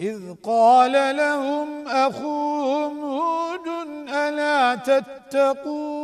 إذ قال لهم أخوهم هود ألا تتقون